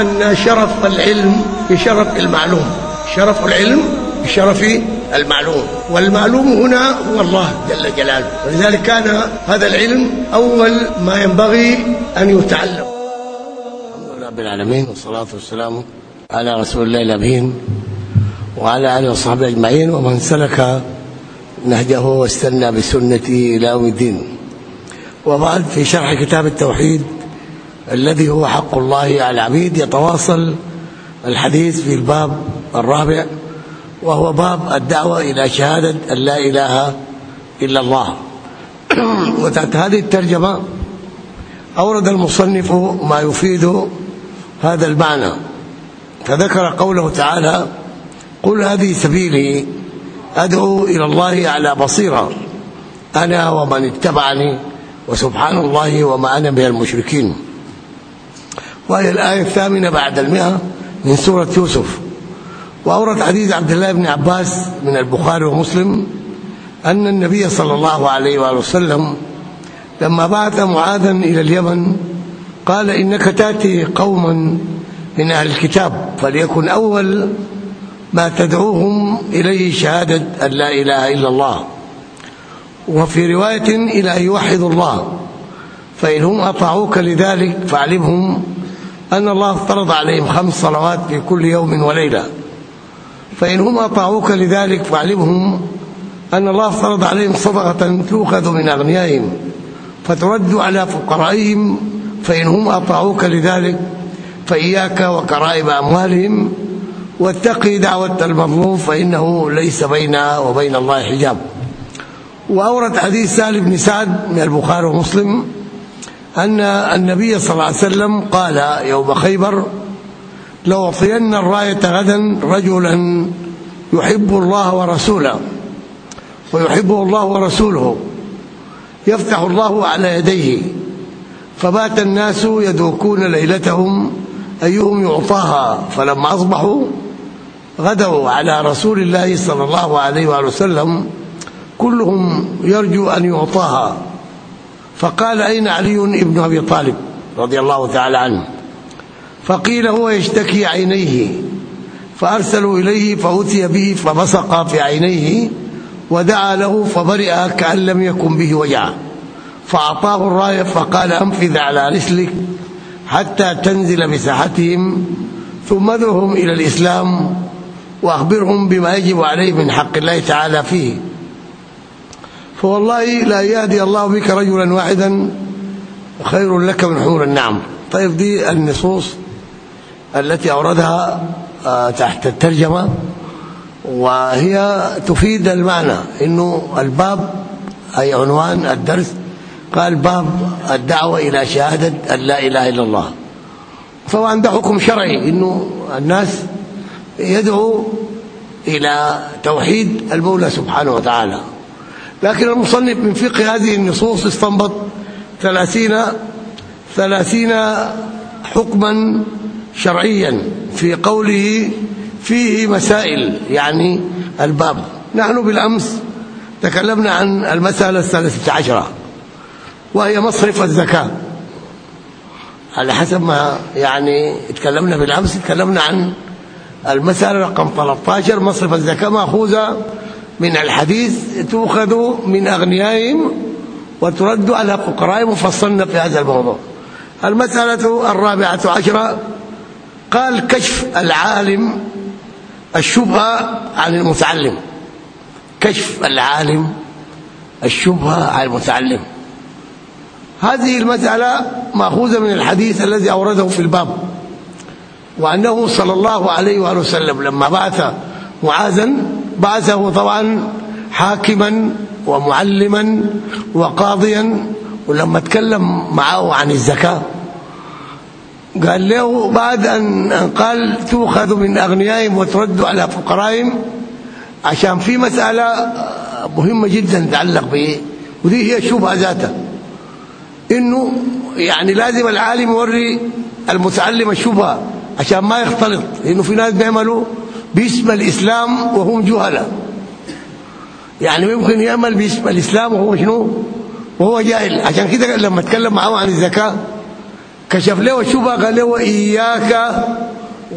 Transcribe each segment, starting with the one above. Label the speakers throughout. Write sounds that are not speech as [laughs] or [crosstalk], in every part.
Speaker 1: أن شرف العلم بشرف المعلوم. شرف العلم بشرف المعلوم. والمعلوم هنا هو الله جل جلاله. ولذلك كان هذا العلم أول ما ينبغي أن يتعلم. الحمد لله رب العالمين والصلاة والسلام على رسول الله الأمين وعلى آله وصحبه أجمعين ومن سلك نهجه واستنى بسنته إلى يوم الدين. وبعد في شرح كتاب التوحيد الذي هو حق الله على العبيد يتواصل الحديث في الباب الرابع وهو باب الدعوة إلى شهادة أن لا إله إلا الله. [clears throat] وتحت هذه الترجمة أورد المصنف ما يفيد هذا المعنى. فذكر قوله تعالى قل هذه سبيلي أدعو إلى الله على بصيرة أنا ومن اتبعني وسبحان الله وما أنا من المشركين. وهي الآية الثامنة بعد المئة من سورة يوسف. وأورد حديث عبد الله بن عباس من البخاري ومسلم أن النبي صلى الله عليه وآله وسلم لما بعث معاذا إلى اليمن قال إنك تأتي قوما من أهل الكتاب فليكن أول ما تدعوهم إليه شهادة أن لا إله إلا الله. وفي رواية إلى أن يوحدوا الله فإن هم أطاعوك لذلك فاعلمهم أن الله افترض عليهم خمس صلوات في كل يوم وليلة. فإن هم أطاعوك لذلك فاعلمهم أن الله افترض عليهم صدقة تؤخذ من أغنيائهم فترد على فقرائهم فإن هم أطاعوك لذلك فإياك وكرائب أموالهم. واتقي دعوة المظلوم فإنه ليس بينها وبين الله حجاب. وأورد حديث سهل بن سعد من البخاري ومسلم أن النبي صلى الله عليه وسلم قال يوم خيبر لأعطين الراية غدا رجلا يحب الله ورسوله ويحبه الله ورسوله يفتح الله على يديه فبات الناس يدوكون ليلتهم أيهم يعطاها فلما أصبحوا غدوا على رسول الله صلى الله عليه وسلم كلهم يرجو أن يعطاها. فقال أين علي ابن أبي طالب رضي الله تعالى عنه؟ فقيل هو يشتكي عينيه فأرسلوا إليه فأتي به فبصق في عينيه ودعا له فبرئ كأن لم يكن به وجع. فأعطاه الراية فقال أنفذ على رسلك حتى تنزل بساحتهم ثم ادعهم إلى الإسلام وأخبرهم بما يجب عليه من حق الله تعالى فيه. فوالله لا يهدي الله بك رجلا واحدا خير لك من حور النعم. طيب دي النصوص التي أوردها آه، تحت الترجمة وهي تفيد المعنى. إنه الباب أي عنوان الدرس قال باب الدعوة إلى شهادة أن لا إله إلا الله. طبعا ده حكم شرعي إنه الناس يدعو إلى توحيد المولى سبحانه وتعالى. لكن المصنف من فقه هذه النصوص استنبط ثلاثين ثلاثين حكما شرعيا في قوله فيه مسائل يعني الباب. نحن بالأمس تكلمنا عن المسألة الثالثة عشرة وهي مصرف الزكاة. على حسب ما يعني تكلمنا بالأمس تكلمنا عن المسألة رقم 13 مصرف الزكاة مأخوذة من الحديث تؤخذ من أغنيائهم وترد على فقرائهم وفصلنا في هذا الموضوع. المسألة الرابعة عشرة قال كشف العالم الشبهة عن المتعلم. كشف العالم الشبهة عن المتعلم. هذه المسألة مأخوذة من الحديث الذي أورده في الباب وأنه صلى الله عليه وآله وسلم لما بعث معاذا بعثه طبعا حاكما ومعلما وقاضيا ولما تكلم معه عن الزكاة قال له بعد أن قال تؤخذ من أغنيائهم وترد على فقرائهم عشان في مسألة مهمة جدا تتعلق به ودي هي الشبهه ذاتها. إنه يعني لازم العالم يوري المتعلم الشبهة عشان ما يختلط لأنه في ناس بيعملوا باسم الإسلام وهم جهله يعني ممكن يعمل باسم الإسلام وهو شنو؟ وهو جاهل. عشان كده لما أتكلم معه عن الزكاة كشف له الشبهه قال له إياك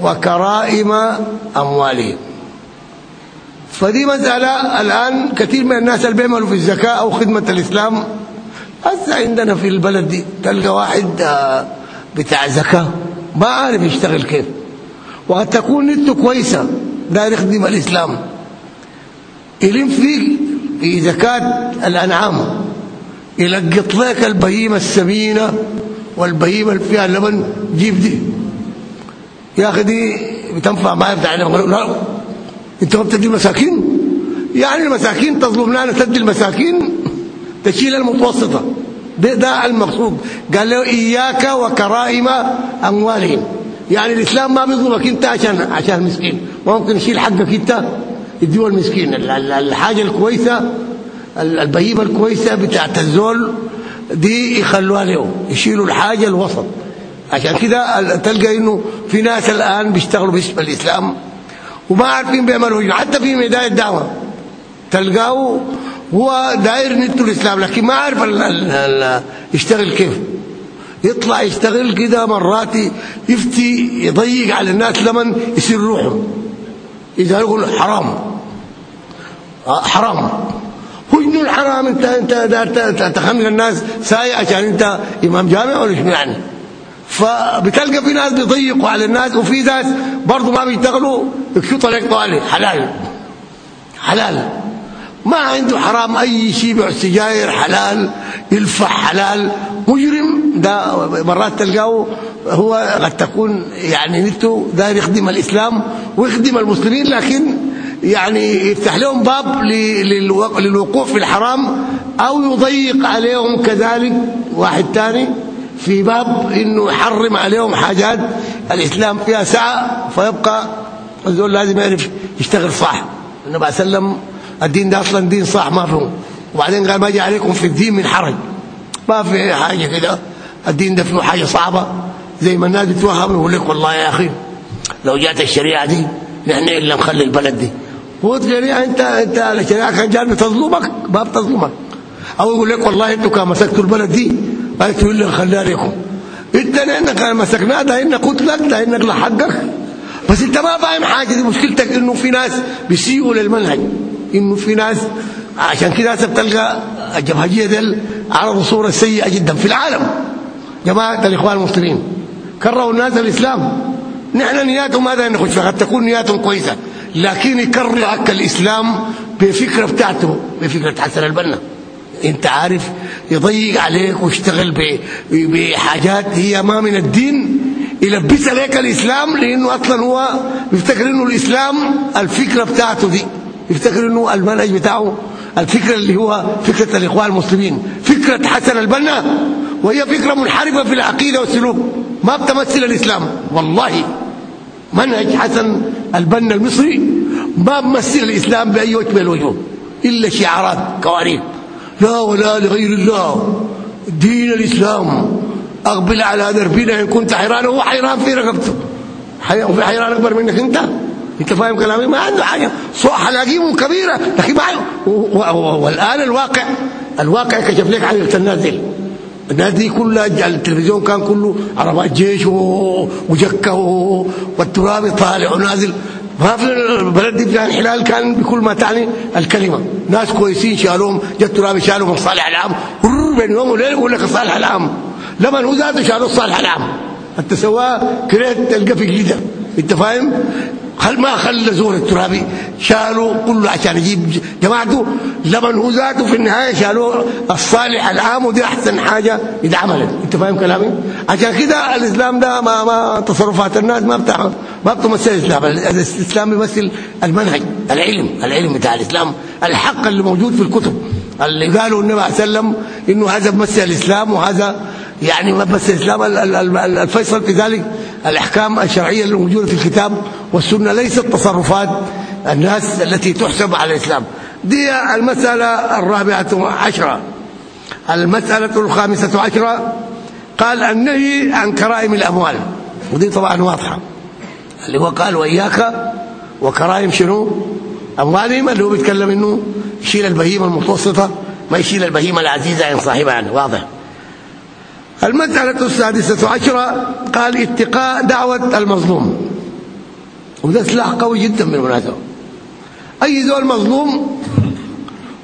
Speaker 1: وكرائم أموالهم. فدي مسألة الآن كثير من الناس اللي بيعملوا في الزكاة أو خدمة الإسلام. هسه عندنا في البلد دي تلقى واحد بتاع زكاة ما عارف يشتغل كيف. وقد تكون نيته كويسة. داير يخدم الإسلام. يلم فيك في زكاه الأنعام. يلقط لك البهيمة السمينة والبهيمة اللي فيها اللبن جيب دي. يا أخي دي بتنفع معايا بتاع أنت ما بتدي المساكين؟ يعني المساكين تظلم لنا تدي المساكين تشيل المتوسطة. ده, ده المقصود. قال له إياك وكرائم أموالهم. يعني الإسلام ما بيظلمك أنت عشان عشان المسكين ممكن يشيل حقك أنت يديه المسكين الحاجة الكويسة البهيمة الكويسة بتاعت الزول دي يخلوها له يشيلوا الحاجة الوسط. عشان كده تلقى إنه في ناس الآن بيشتغلوا باسم الإسلام وما عارفين بيعملوا حتى في ميدان الدعوة تلقاه هو داير نيته الإسلام لكن ما عارف يشتغل كيف. يطلع يشتغل كده مرات يفتي يضيق على الناس لمن يصير روحه. إذا يقول حرام. حرام. هو انه الحرام؟ انت أنت دار تخنق الناس ساي عشان أنت إمام جامع ولا شنو يعني؟ فبتلقى في ناس بيضيقوا على الناس وفي ناس برضه ما بيشتغلوا يكشطوا عليك طوالي. حلال. حلال. ما عنده حرام. أي شيء بيع سجاير حلال يلفح حلال مجرم. ده مرات تلقاه هو قد تكون يعني نيته داير يخدم الإسلام ويخدم المسلمين لكن يعني يفتح لهم باب للوقوف في الحرام أو يضيق عليهم كذلك. واحد ثاني في باب إنه يحرم عليهم حاجات الإسلام فيها سعه فيبقى الزول لازم يعرف يشتغل صح. النبي عليه وسلم الدين ده أصلا دين صح ما فيه. وبعدين قال ما جاء عليكم في الدين من حرج. ما في حاجة كده. الدين ده فيه حاجة صعبة. زي ما الناس بتوهم يقول لك والله يا أخي لو جات الشريعة دي نحن الا نخلي البلد دي؟ هو الشريعة أنت أنت الشريعة كان جاية بتظلمك ما بتظلمك. أو يقول لك والله أنتوا كان مسكتوا البلد دي قالت لي نخليها لكم أنت لانك مسكناها ده إنك قتلك ده إنك لحقك. بس أنت ما فاهم حاجة دي مشكلتك إنه في ناس بيسيئوا للمنهج. إنه في ناس عشان كده بتلقى الجمهوريه ديل عرضوا صوره سيئه جدا في العالم. جماعة الإخوان المسلمين كرهوا الناس الإسلام. نحن نياتهم هذا نخش فقد تكون نياتهم كويسة لكن يكره حق الإسلام بفكرة بتاعته بفكرة حسن البنا. أنت عارف يضيق عليك ويشتغل بحاجات هي ما من الدين يلبس عليك الإسلام لأنه أصلا هو بيفتكر إنه الإسلام الفكرة بتاعته دي يفتكر إنه المنهج بتاعه الفكرة اللي هو فكرة الإخوان المسلمين. فكرة حسن البنا وهي فكرة منحرفة في العقيدة والسلوك. ما بتمثل الإسلام. والله منهج حسن البنا المصري ما بمثل الإسلام بأي وجه من الوجوه إلا شعارات قوانين. لا ولا لغير الله. دين الإسلام. أقبل على دربنا إن كنت حيران. هو حيران في رقبته. وفي حيران أكبر منك أنت؟ انت فاهم كلامي؟ ما عنده حاجة. حلاقيم كبيرة لكن ما والان الواقع الواقع كشف لك عن الناس دي الناس دي كلها التلفزيون كان كله عربات جيش وجكة والتراب طالع ونازل. ما في البلد دي فيها انحلال كان بكل ما تعني الكلمة. ناس كويسين شالوهم جت التراب شالوهم الصالح العام. بين يوم وليلة يقول لك الصالح العام. لما هو ذاته شالوا الصالح العام. انت سواه كريت تلقى في جديده انت فاهم؟ خل ما خلى زور الترابي. شالوا كله عشان يجيب جماعته لمن هو ذاته في النهاية شالوا الصالح العام ودي أحسن حاجة اتعملت. أنت فاهم كلامي؟ عشان كده الإسلام ده ما ما تصرفات الناس ما بتاع ما بتمثل الإسلام. الإسلام بيمثل المنهج العلم العلم بتاع الإسلام الحق اللي موجود في الكتب. اللي قالوا النبي عليه وسلم إنه هذا بيمثل الإسلام وهذا يعني ما بس الإسلام الفيصل في ذلك الأحكام الشرعية الموجوده في الكتاب والسنة ليست تصرفات الناس التي تحسب على الإسلام. دي المسألة الرابعة عشرة. المسألة الخامسة عشرة. قال النهي عن كرائم الأموال. ودي طبعا واضحة. اللي هو قال وإياك وكرائم شنو؟ أموالهم اللي هو بيتكلم إنه يشيل البهيمة المتوسطة ما يشيل البهيمة العزيزة عن صاحبها. واضح. المسألة السادسة عشرة قال اتقاء دعوة المظلوم. وده سلاح قوي جدا بالمناسبه أي زول مظلوم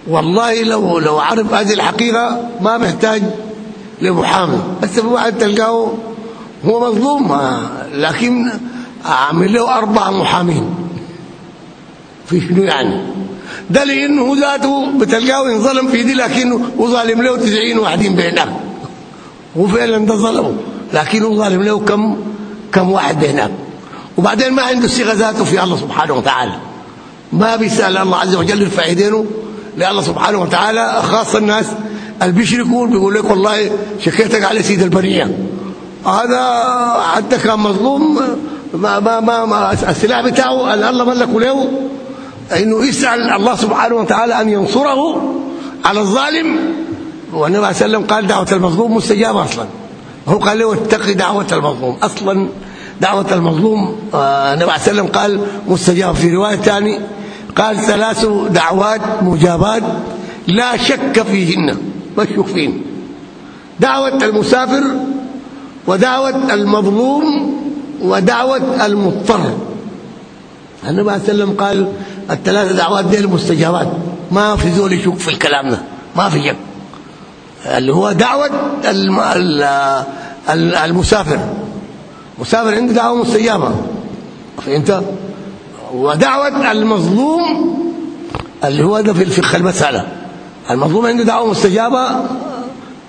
Speaker 1: والله لو لو عرف هذه الحقيقة ما محتاج لمحامي. بس واحد تلقاه هو مظلوم لكن عامل له أربع محامين. في شنو يعني؟ ده لأنه ذاته بتلقاه ينظلم في دي لكنه وظالم له 90 واحدين بينك وفعلا ده ظلمه. لكنه ظالم له كم كم واحد بينك وبعدين ما عنده صيغه ذاته في الله سبحانه وتعالى. ما بيسأل الله عز وجل يرفع ايدينه لله سبحانه وتعالى خاصة الناس اللي بيشركوا بيقول لك والله شكيتك على سيد البرية. هذا حتى كان مظلوم ما ما ما, ما السلاح بتاعه الله ملكه له إنه يسأل الله سبحانه وتعالى أن ينصره على الظالم. والنبي عليه وسلم قال دعوة المظلوم مستجابة أصلا. هو قال له اتقي دعوة المظلوم. أصلا دعوة المظلوم النبي عليه وسلم قال مستجابة. في رواية ثاني قال ثلاث دعوات مجابات لا شك فيهن. فين دعوة المسافر ودعوة المظلوم ودعوة المضطر. النبي عليه وسلم قال الثلاث دعوات دي المستجابات. ما في زول يشك في الكلام ده. ما في شك. اللي هو دعوة المسافر. مسافر عنده دعوة مستجابه فهمت؟ ودعوة المظلوم اللي هو ده في الفقه المسألة. المظلوم عنده دعوة مستجابه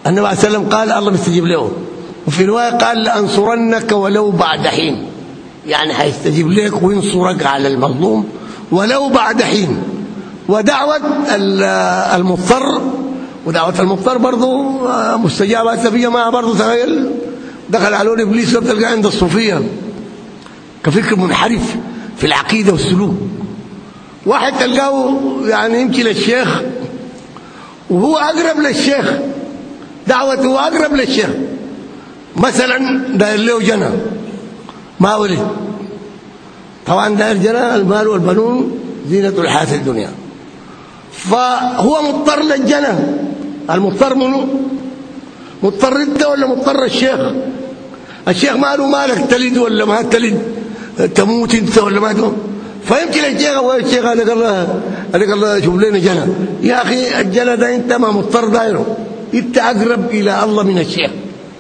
Speaker 1: النبي عليه وسلم قال الله بيستجيب له. وفي رواية قال لأنصرنك ولو بعد حين. يعني هيستجيب لك وينصرك على المظلوم ولو بعد حين. ودعوة المضطر ودعوه المضطر برضه مستجابة سبيه معها برضه تخيل. دخل عليه إبليس تلقى عند الصوفية. كفكر منحرف في العقيدة والسلوك. واحد تلقاه يعني يمشي للشيخ وهو أقرب للشيخ. دعوته أقرب للشيخ. مثلا داير له جنى ما ولد. طبعا داير جنى المال والبنون زينة الحياة الدنيا. فهو مضطر للجنى المضطر منه مضطر انت ولا مضطر الشيخ؟ الشيخ ماله مالك تلد ولا ما تلد؟ تموت انت ولا ما تموت؟ فيمكن الشيخ هو الشيخ قال لك الله قال الله شوف لنا جنى يا أخي الجنى ده انت ما مضطر دايره. انت أقرب إلى الله من الشيخ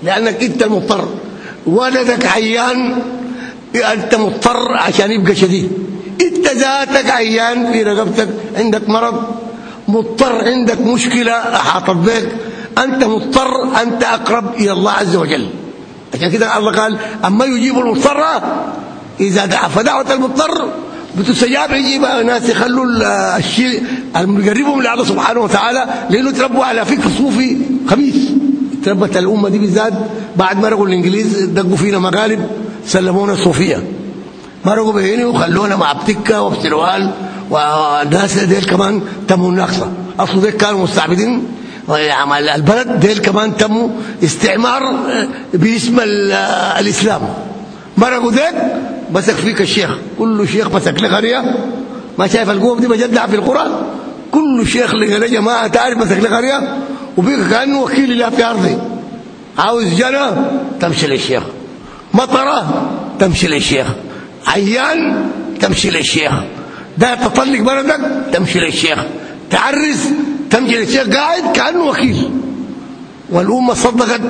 Speaker 1: لأنك انت المضطر. ولدك عيان انت مضطر عشان يبقى شديد. انت ذاتك عيان في رقبتك عندك مرض. مضطر عندك مشكلة احاطت بك أنت مضطر أنت أقرب إلى الله عز وجل. عشان كده الله قال أما يجيب المضطر إذا دعا فدعوة المضطر بتستجاب يجيب ناس يخلوا الشيء المقربهم لله سبحانه وتعالى لأنه تربوا على فكر صوفي خبيث. تربت الأمة دي بالذات بعد ما رجعوا الإنجليز دقوا فينا مقالب سلمونا الصوفية. مرقوا بهيني وخلونا مع بتكة وبسروال والناس ديل كمان تموا النقصة. أصل ديل كانوا مستعبدين. البلد ديل كمان تموا استعمار باسم الإسلام. مرقوا ديل مسك فيك الشيخ. كل شيخ مسك له قريه ما شايف القوم دي بجدع في القرى كل شيخ لقى جماعة تعرف مسك له قريه وبيك كأنه وكيل الله في أرضي. عاوز جنى تمشي للشيخ. مطرة تمشي للشيخ. عيان تمشي للشيخ. ده تطلق بلدك تمشي للشيخ. تعرس تمشي للشيخ. قاعد كأنه وكيل. والأمة صدقت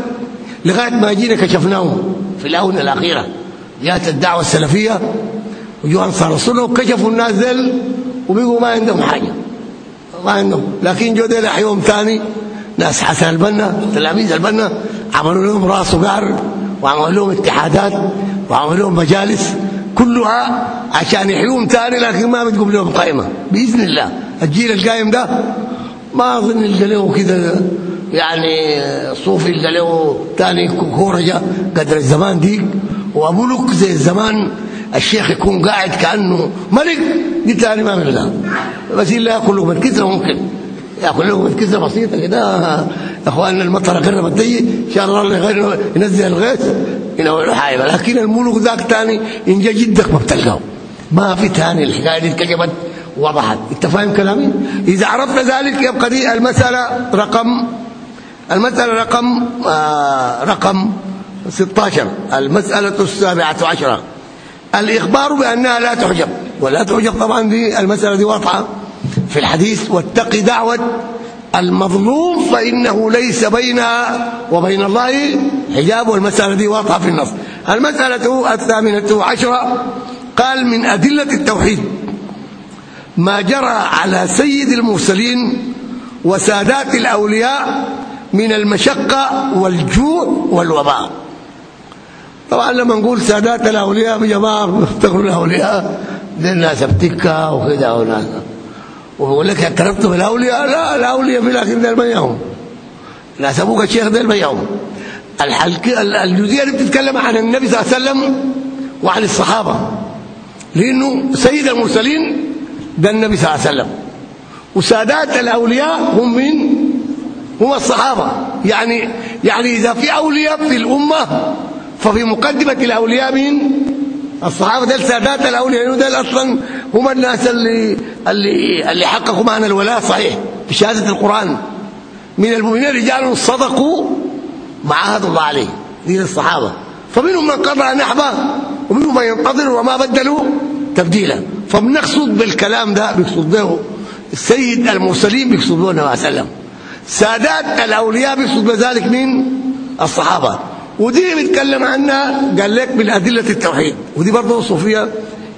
Speaker 1: لغاية ما جينا كشفناه في الآونة الأخيرة جاءت الدعوة السلفية وجوا انصار السنة وكشفوا الناس ذل وبقوا ما عندهم حاجة. ما عندهم. لكن جو ديل يوم ثاني ناس حسن البنا تلاميذ البنا عملوا لهم راس وقعر وعملوا لهم اتحادات وعملوا لهم مجالس. كلها عشان يحيوهم ثاني لكن ما بتقوم لهم قائمة. بإذن الله. الجيل القايم ده ما أظن يلقى له كده يعني صوفي اللي له ثاني كورجة قدر الزمان ديك. وأبو زي الزمان الشيخ يكون قاعد كأنه ملك دي ثاني ما منها بس إلا يأكل لقمة كسره ممكن. ياكل لقمه كسره بسيطة كده. إخواننا المطر قربت تجي إن شاء الله الله ينزل الغيث ينور حايبه لكن الملوك ذاك ثاني إن جا جدك ما بتلقاه ما في ثاني الحكاية دي اتكتبت وضحت. أنت فاهم كلامي؟ إذا عرفت ذلك يبقى دي المسألة رقم المسألة رقم آه رقم 16 المسألة السابعة عشرة. الإخبار بأنها لا تحجب. ولا تحجب طبعا دي المسألة دي واضحة. في الحديث واتق دعوة المظلوم فإنه ليس بينها وبين الله حجاب والمسألة دي واضحه في النص. المسألة الثامنة عشرة قال من أدلة التوحيد ما جرى على سيد المرسلين وسادات الأولياء من المشقة والجوع والوباء. طبعا لما نقول سادات الأولياء يا جماعة افتكروا الاولياء دي الناس بتكه وكده وناس. وبقول لك اعترفت بالاولياء لا الأولياء في الآخر ده البيعهم ناس أبوك الشيخ ده الحلقة الجزئية اللي بتتكلم عن النبي صلى الله عليه وسلم وعن الصحابة لأنه سيد المرسلين ده النبي صلى الله عليه وسلم. وسادات الأولياء هم من هم الصحابة. يعني يعني إذا في أولياء في الأمة ففي مقدمة الأولياء من الصحابة ده سادات الأولياء لأنه ده أصلا هم الناس اللي اللي اللي حققوا معنى الولاء صحيح بشهادة القرآن. من المؤمنين رجال صدقوا ما عهد الله عليه دين الصحابة. فمنهم من قضى نحبة ومنهم من ينتظر وما بدلوا تبديلا. فبنقصد بالكلام ده بيقصد به السيد المرسلين بيقصد به النبي عليه وسلم. سادات الأولياء بيقصد بذلك مين الصحابة. ودي بيتكلم عنها قال لك بالادله التوحيد. ودي برضه صوفية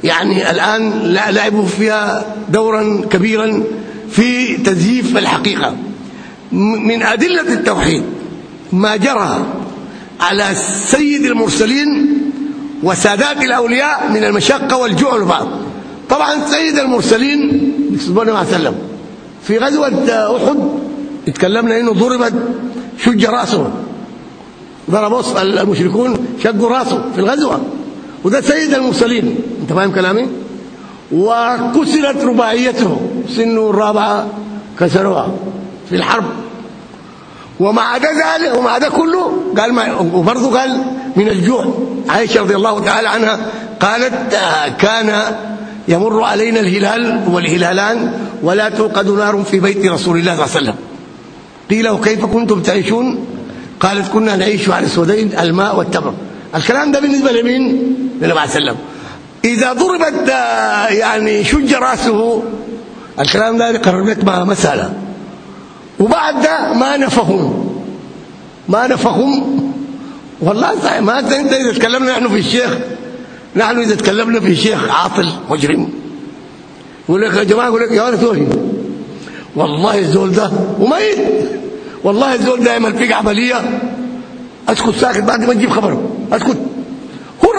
Speaker 1: يعني الآن لعبوا فيها دورا كبيرا في تزييف الحقيقة. من أدلة التوحيد ما جرى على سيد المرسلين وسادات الأولياء من المشقة والجوع والبعض. طبعا سيد المرسلين صلى الله عليه وسلم في غزوة أحد اتكلمنا إنه ضربت شج رأسه. ضربوا المشركون شقوا رأسه في الغزوة. وده سيد المرسلين. أنت فاهم كلامي؟ وكسرت رباعيته سنه الرابعة كسروها في الحرب. ومع ذلك ومع ده كله قال ما وبرضه قال من الجوع. عائشة رضي الله تعالى عنها قالت كان يمر علينا الهلال والهلالان ولا توقد نار في بيت رسول الله صلى الله عليه وسلم. قيل وكيف كنتم تعيشون؟ قالت كنا نعيش على السودين الماء والتمر. الكلام ده بالنسبة لمين؟ للنبي عليه وسلم. إذا ضربت يعني شج رأسه الكلام ده يقرر لك مع مسألة. وبعد ده ما نفهم ما نفهم والله صحيح ما انت إذا تكلمنا نحن في الشيخ نحن إذا تكلمنا في شيخ عاطل مجرم. يقول لك يا جماعة يقول لك يا ولد توهي والله الزول ده وميت والله الزول ده يعمل فيك عملية. أسكت ساكت بعد ما تجيب خبره. أسكت.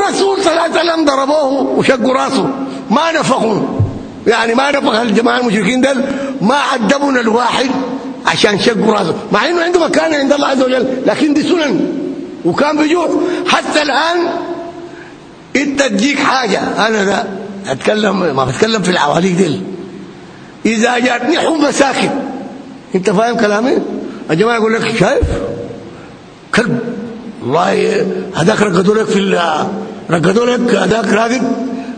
Speaker 1: الرسول صلى الله عليه وسلم ضربوه وشقوا راسه. ما نفخوا. يعني ما نفخ الجماعة المشركين دول ما عذبونا الواحد عشان شقوا راسه. مع إنه عنده مكانه عند الله عز وجل لكن دي سنن. وكان بجوع حتى الآن إنت تجيك حاجة. أنا ده أتكلم ما بتكلم في العواليق دي إذا جاتني حمى ساكت. إنت فاهم كلامي؟ الجماعه يقول لك شايف؟ كلب. والله هذاك رقدوا لك في رقدوا لك هذاك راقد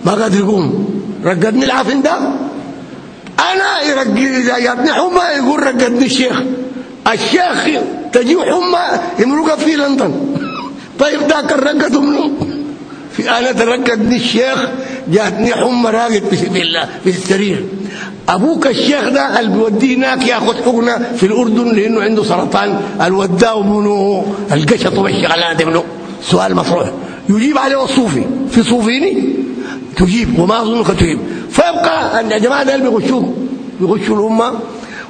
Speaker 1: ما قادر يقوم. رقدني العفن ده أنا يرقد إذا جاتني حمى يقول رقدني الشيخ. الشيخ تجي حمى يمرقها في لندن. [laughs] طيب ذاك الرقد منه في أنا ترقدني الشيخ جاتني حمى راقد في الله في السرير. أبوك الشيخ ده اللي بيوديه هناك ياخذ حقنة في الأردن؟ لأنه عنده سرطان. الوداه منه؟ القشط والشغلانه دي منه؟ سؤال مطروح. يجيب عليه الصوفي. في صوفيني؟ تجيب وما اظنك تجيب. فيبقى أن الجماعه ده اللي بيغشوك بيغشوا الأمة.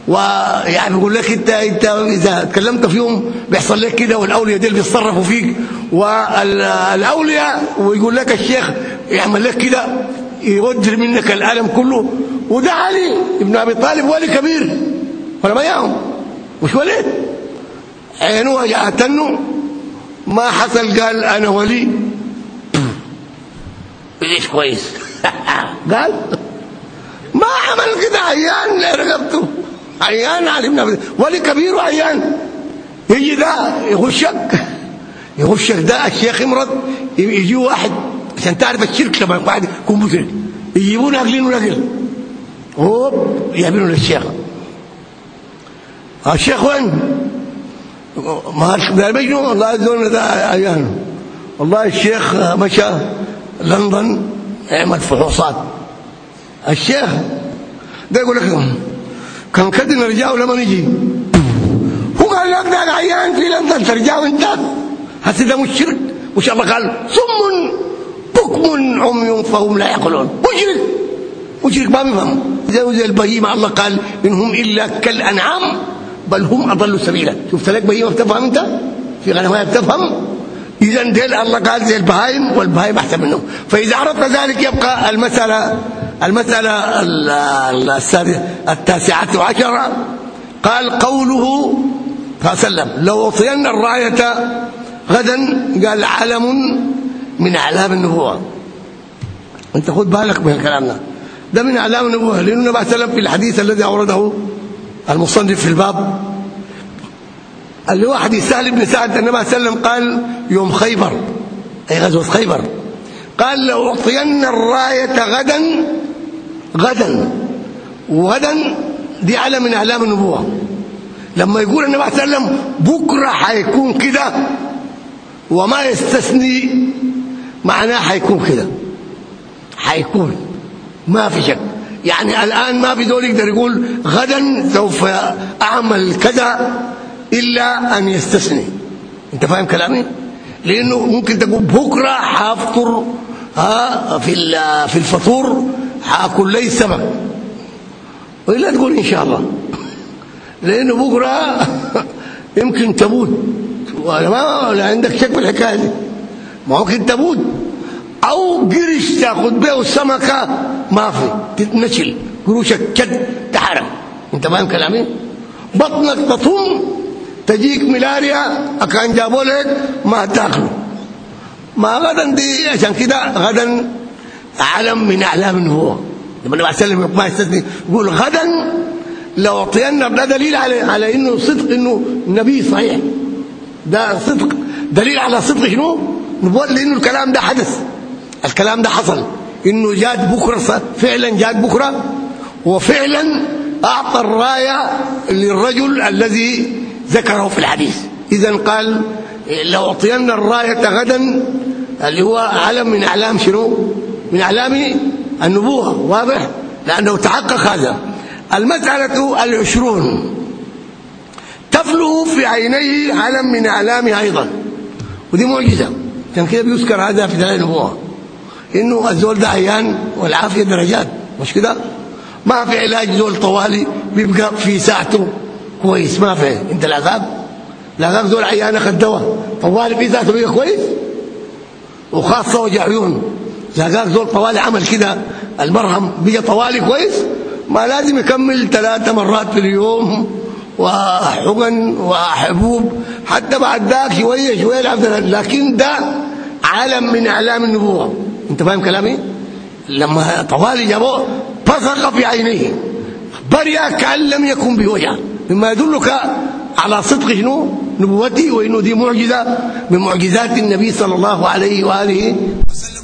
Speaker 1: ويعني بيقول لك انت أنت إذا اتكلمت فيهم بيحصل لك كده والأولياء دول بيتصرفوا فيك. والأولياء ويقول لك الشيخ يعمل لك كده يودر منك الالم كله. وده علي ابن أبي طالب ولي كبير. ولا ما مش ولد عينه وجعتنه ما حصل قال أنا ولي. ليش كويس. [laughs] قال ما عمل كده عيان رقبته عيان بن ولي كبير وعيان. يجي ده يغشك. يغشك ده الشيخ يمرض يجي واحد عشان تعرف الشرك لما واحد يكون مشرك يجيبون ناقلين ونقل هوب يعملوا للشيخ. الشيخ وين؟ ما قال مجنون والله الزول ده عيان. والله الشيخ مشى. لندن يعمل فحوصات الشيخ ده يقول لك كان كده نرجعه لما نجي. هو قال لك ده عيان في لندن ترجعه انت هسه ده مش شرك. مش الله قال صم بكم عمي فهم لا يعقلون. مشرك مشرك ما بيفهم زي زي البهيمة الله قال إنهم إلا كالأنعام بل هم اضلوا سبيلا. شفت لك بهيمة بتفهم أنت؟ في غنمات بتفهم؟ اذا ديل الله قال زي البهايم والبهايم أحسن منهم فإذا عرفت ذلك يبقى المسألة المسألة التاسعة عشرة. قال قوله وسلم لو أعطينا الراية غدا قال علم من أعلام النبوة. أنت خد بالك من الكلام ده. ده من أعلام النبوة لأنه النبي صلى الله عليه وسلم في الحديث الذي أورده المصنف في الباب. اللي هو حديث سهل بن سعد النبي عليه وسلم قال يوم خيبر. أي غزوة خيبر. قال لو اعطينا الراية غدا غدا. وغدا دي علم من أعلام النبوة. لما يقول النبي عليه وسلم بكرة حيكون كده وما يستثني معناه حيكون كده. حيكون. ما في شك. يعني الآن ما في دول يقدر يقول غدا سوف أعمل كذا. إلا أن يستثني. أنت فاهم كلامي؟ لأنه ممكن تقول بكرة حافطر ها في في الفطور حأكل لي سمك وإلا تقول إن شاء الله. لأنه بكرة [laughs] يمكن تموت. ولا ما لا عندك شك في الحكاية دي ممكن تموت. أو قرش تأخذ به السمكة ما في. تتنشل. قروشك كد تحرق أنت فاهم كلامي؟ بطنك تطم تجيك ملاريا كان جابوا لك ما تاكله ما غدا دي عشان كده غدا علم من أعلام النبوه لما النبي عليه وسلم ما يستثني. يقول غدا لو أعطينا ده دليل على على إنه صدق إنه النبي صحيح. ده صدق. دليل على صدق شنو؟ نبوة لأنه الكلام ده حدث. الكلام ده حصل. إنه جات بكرة فعلا جات بكرة وفعلا أعطى الراية للرجل الذي ذكره في الحديث. اذا قال لو أعطينا الراية غدا اللي هو علم من أعلام شنو؟ من أعلام النبوة واضح؟ لأنه تحقق هذا. المسألة العشرون. تفلو في عينيه علم من اعلامه أيضا. ودي معجزة. كان كده بيذكر هذا في دلائل النبوة. إنه الزول ده عيان والعافية درجات. مش كده؟ ما في علاج زول طوالي بيبقى في ساعته كويس ما في. انت العذاب؟ العذاب زول عيان أخذ دواء طوالي في ساعته بيبقى كويس؟ وخاصة وجع عيون. لقاك زول طوالي عمل كده. المرهم بيجي طوالي كويس؟ ما لازم يكمل ثلاثة مرات في اليوم. وحقن وحبوب حتى بعد ذاك شوية شوية لكن ده علم من إعلام النبوة. انت فاهم كلامي؟ لما طوالي جابوه فسق في عينيه. برئ كأن لم يكن بوجع. مما يدلك على صدق شنو؟ نبوته وإنه دي معجزة من معجزات النبي صلى الله عليه وآله وسلم.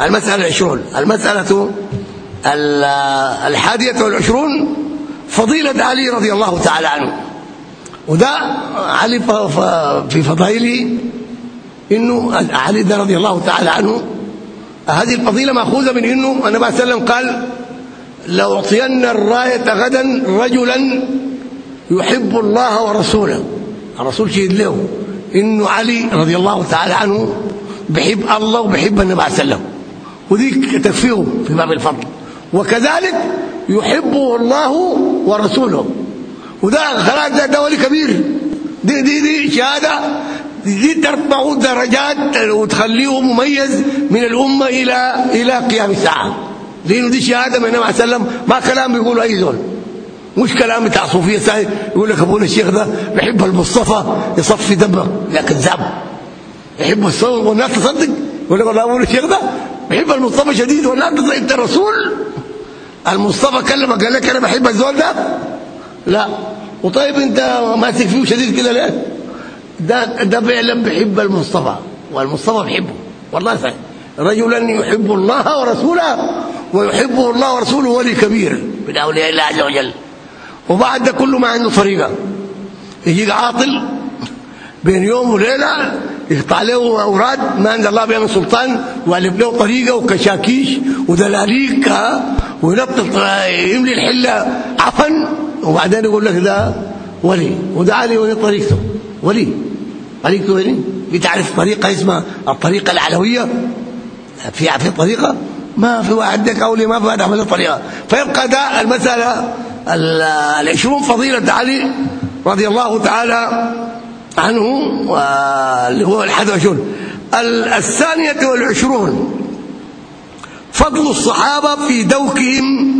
Speaker 1: هذه المسألة المسألة العشرون. المسألة الحادية والعشرون فضيلة علي رضي الله تعالى عنه. وده علي في فضائله إنه علي ده رضي الله تعالى عنه. هذه الفضيلة مأخوذة من إنه النبي صلى الله عليه وسلم قال لو اعطينا الراية غدا رجلا يحب الله ورسوله. الرسول شهد له إنه علي رضي الله تعالى عنه بحب الله وبحب النبي عليه وسلم. وديك تكفيه في باب الفضل. وكذلك يحبه الله ورسوله. وده خلاص ده دولي كبير. دي دي دي شهادة. دي ترفع درجات وتخليه مميز من الأمة إلى إلى قيام الساعة. لأنه دي شهادة من النبي عليه وسلم ما كلام بيقوله أي زول. مش كلام بتاع صوفية ساي يقول لك أبونا الشيخ ده بيحب المصطفى يصفي دمه. يا كذاب. يحب الصوت والناس تصدق؟ يقول لك والله أبونا الشيخ ده بيحب المصطفى شديد ولا انت أنت رسول. المصطفى كلمك قال لك أنا بحب الزول ده؟ لا. وطيب أنت ماسك فيه شديد كده ليه؟ ده ده فعلا بيحب المصطفى والمصطفى بيحبه. والله صحيح. رجلا يحب الله ورسوله. ويحبه الله ورسوله ولي كبير. من أولياء الله عز وجل. وبعد ده كله ما عنده طريقة. يجيك عاطل بين يوم وليلة يقطع له أوراد ما عند الله بها من سلطان والف له طريقة وكشاكيش ودلاليك وينطط يملي الحلة عفن وبعدين يقول لك ده ولي وده علي وين طريقته ولي. طريقته وين بتعرف طريقة اسمها الطريقة العلوية؟ في في طريقة؟ ما في واحد لك اولي ما في واحد عمل طريقه فيبقى ده المسألة العشرون فضيلة علي رضي الله تعالى عنه واللي هو الحد والعشرون. الثانية والعشرون فضل الصحابة في دوكهم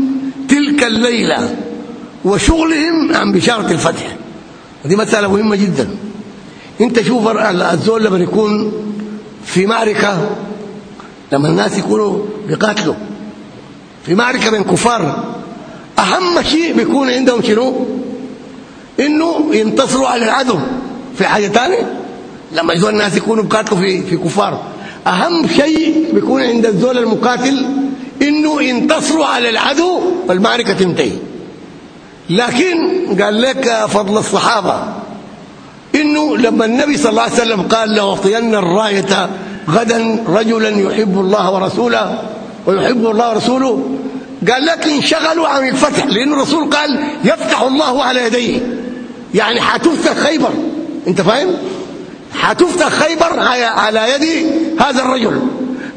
Speaker 1: تلك الليلة وشغلهم عن بشارة الفتح. ودي مسألة مهمة جدا. انت شوف الزول لما يكون في معركة لما الناس يكونوا بيقاتلوا في معركة بين كفار أهم شيء بيكون عندهم شنو؟ إنه ينتصروا على العدو. في حاجة ثانية لما يزول الناس يكونوا بيقاتلوا في في كفار. أهم شيء بيكون عند الزول المقاتل إنه ينتصروا على العدو والمعركة تنتهي. لكن قال لك فضل الصحابة إنه لما النبي صلى الله عليه وسلم قال لاعطين الراية غدا رجلا يحب الله ورسوله ويحب الله ورسوله. قال لك انشغلوا عن الفتح لأن الرسول قال يفتح الله على يديه. يعني حتفتح خيبر. أنت فاهم؟ حتفتح خيبر على يد هذا الرجل.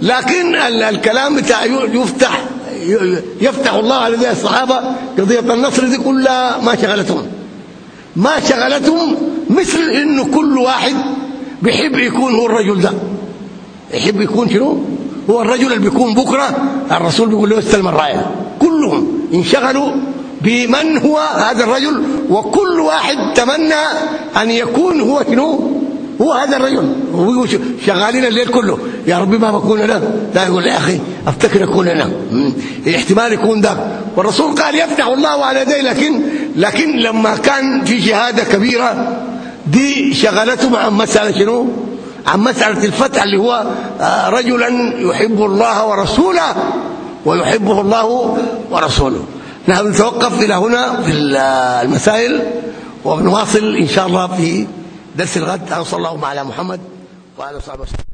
Speaker 1: لكن الكلام بتاع يفتح يفتح الله على يد الصحابة قضية النصر دي كلها ما شغلتهم. ما شغلتهم مثل إنه كل واحد بيحب يكون هو الرجل ده. يحب يكون شنو؟ هو الرجل اللي بيكون بكرة الرسول بيقول له استلم الراية. كلهم انشغلوا بمن هو هذا الرجل وكل واحد تمنى أن يكون هو شنو؟ هو هذا الرجل. شغالين الليل كله. يا ربي ما بكون أنا. لا يقول يا أخي أفتكر أكون أنا. احتمال يكون ده والرسول قال يفتح الله على يديه لكن لكن لما كان في شهاده كبيرة دي شغلتهم عن مسألة شنو؟ عن مسألة الفتح اللي هو رجلا يحب الله ورسوله ويحبه الله ورسوله. نحن نتوقف إلى هنا في المسائل وبنواصل إن شاء الله في درس الغد. صلى الله على محمد وعلى صحبه وسلم